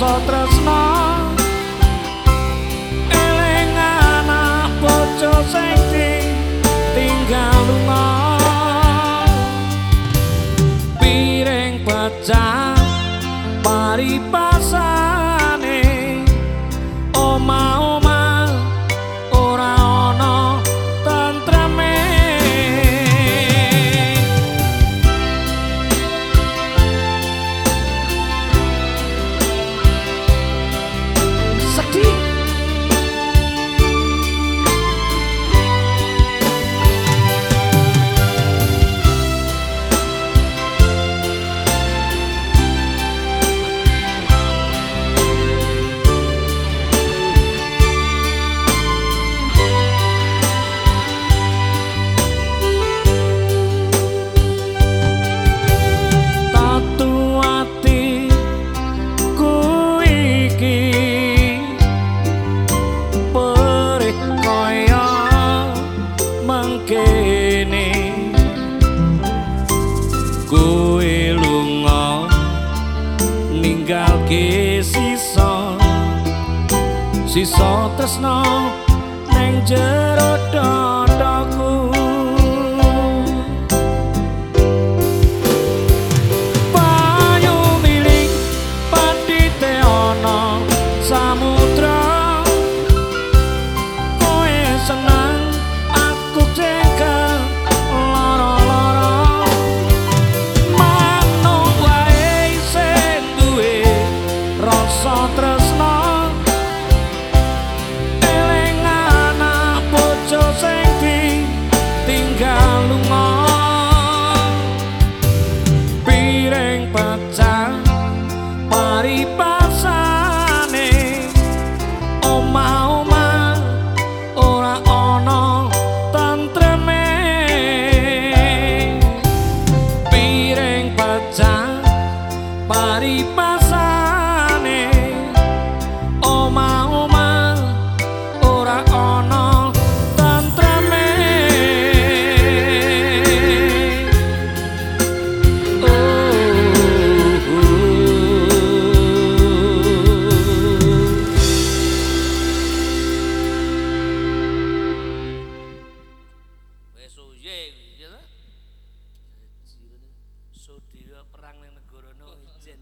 rasa tresna. Eling anak bojo sing tinggal lunga piring pecah paripasane sisa tresno neng jero paripasane. Oma-oma ora ana tentreme. Wes suye ya Sudira perang ning negara no ijen.